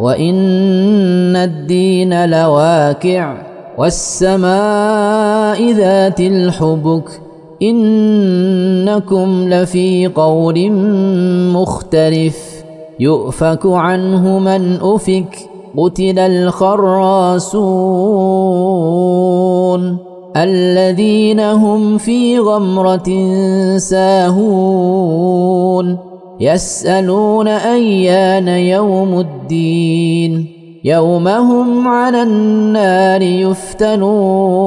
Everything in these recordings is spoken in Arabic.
وإن الدين لواكع والسماء ذات الحبك إنكم لفي قول مختلف يؤفك عنه من أفك قتل الخراسون الذين هم في غمرة ساهون يسألون أيان يوم الدين يوم هم على النار يفتنون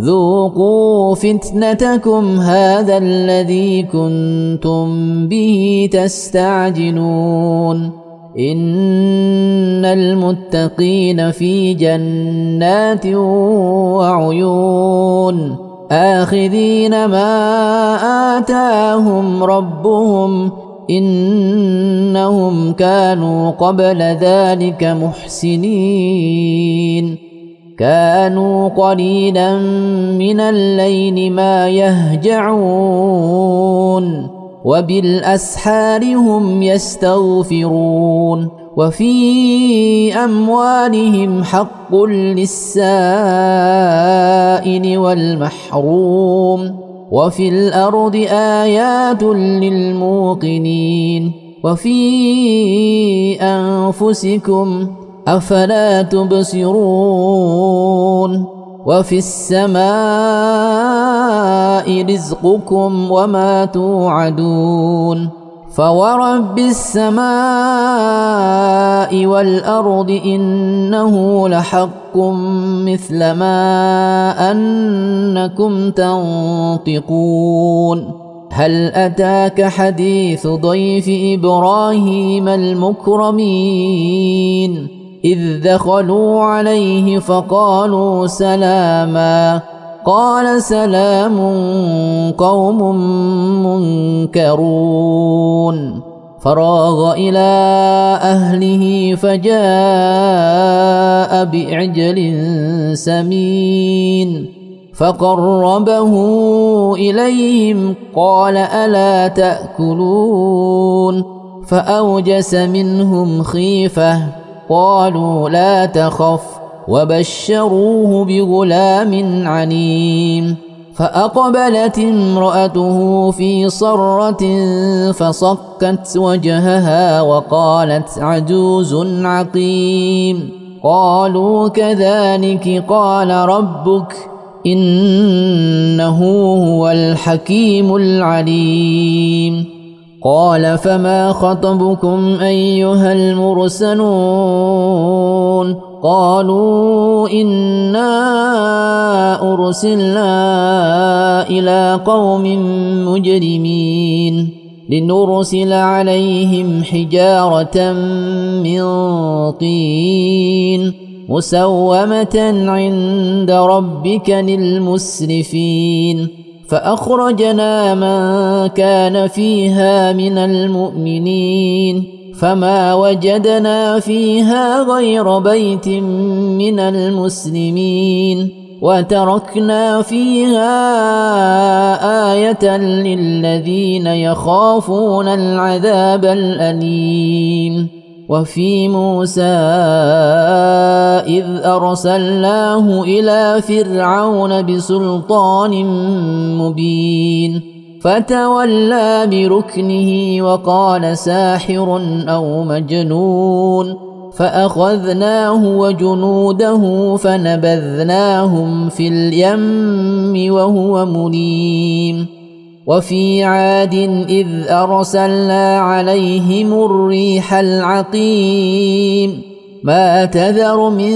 ذوقوا فتنتكم هذا الذي كنتم به تستعجلون إن المتقين في جنات وعيون آخذين ما آتاهم ربهم إنهم كانوا قبل ذلك محسنين. كانوا قليلا من الليل ما يهجعون وبالأسحار هم يستغفرون وفي أموالهم حق للسائل والمحروم. وفي الأرض آيات للموقنين وفي أنفسكم أفلا تبصرون وفي السماء رزقكم وما توعدون فورب السماء والأرض إنه لحق مثل ما أنكم تنطقون هل أتاك حديث ضيف إبراهيم المكرمين إذ دخلوا عليه فقالوا سلاماً قال سلام قوم منكرون. فراغ إلى أهله فجاء بعجل سمين. فقربه إليهم قال ألا تأكلون. فأوجس منهم خيفة قالوا لا تخف. وبشروه بغلام عليم. فأقبلت امرأته في صرة فصكت وجهها وقالت عجوز عقيم. قالوا كذلك قال ربك إنه هو الحكيم العليم. قال فما خطبكم أيها المرسلون؟ قالوا إنا أرسلنا إلى قوم مجرمين لنرسل عليهم حجارة من طين مسومة عند ربك للمسرفين فأخرجنا من كان فيها من المؤمنين فما وجدنا فيها غير بيت من المسلمين وتركنا فيها آية للذين يخافون العذاب الأليم وفي موسى إذ أرسلناه إلى فرعون بسلطان مبين فتولى بركنه وقال ساحر أو مجنون فأخذناه وجنوده فنبذناهم في اليم وهو مليم. وفي عاد إذ أرسلنا عليهم الريح العقيم. ما تذر من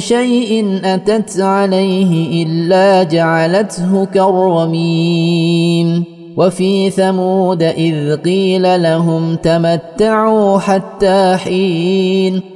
شيء أتت عليه إلا جعلته كالرميم. وفي ثمود إذ قيل لهم تمتعوا حتى حين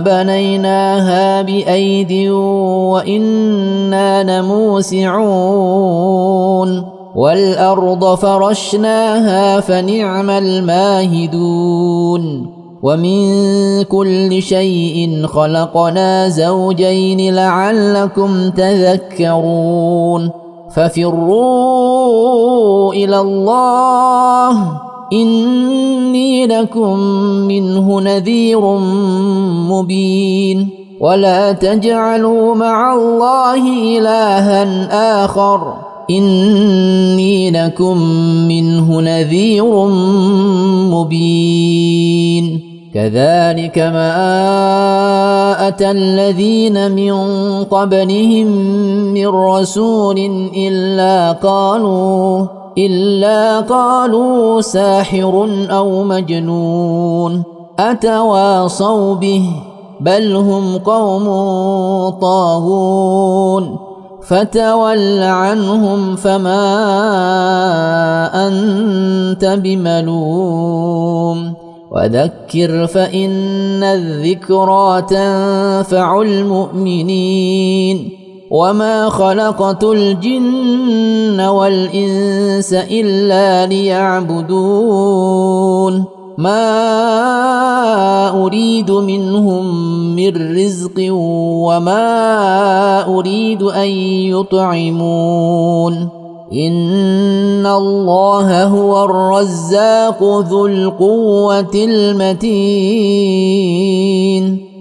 بنيناها بايد وأنا لموسعون والارض فرشناها فنعم الماهدون ومن كل شيء خلقنا زوجين لعلكم تذكرون ففروا إلى الله إني لكم منه نذير مبين. ولا تجعلوا مع الله إلها آخر. إني لكم منه نذير مبين. كذلك ما أتى الذين من قبلهم من رسول إلا قالوا الا قالوا ساحر أو مجنون اتواصوا به بل هم قوم طاغون فتول عنهم فما انت بملوم وذكر فان الذكرى تنفع المؤمنين وما خلقت الجن والانس الا ليعبدون ما اريد منهم من رزق وما اريد ان يطعمون ان الله هو الرزاق ذو القوه المتين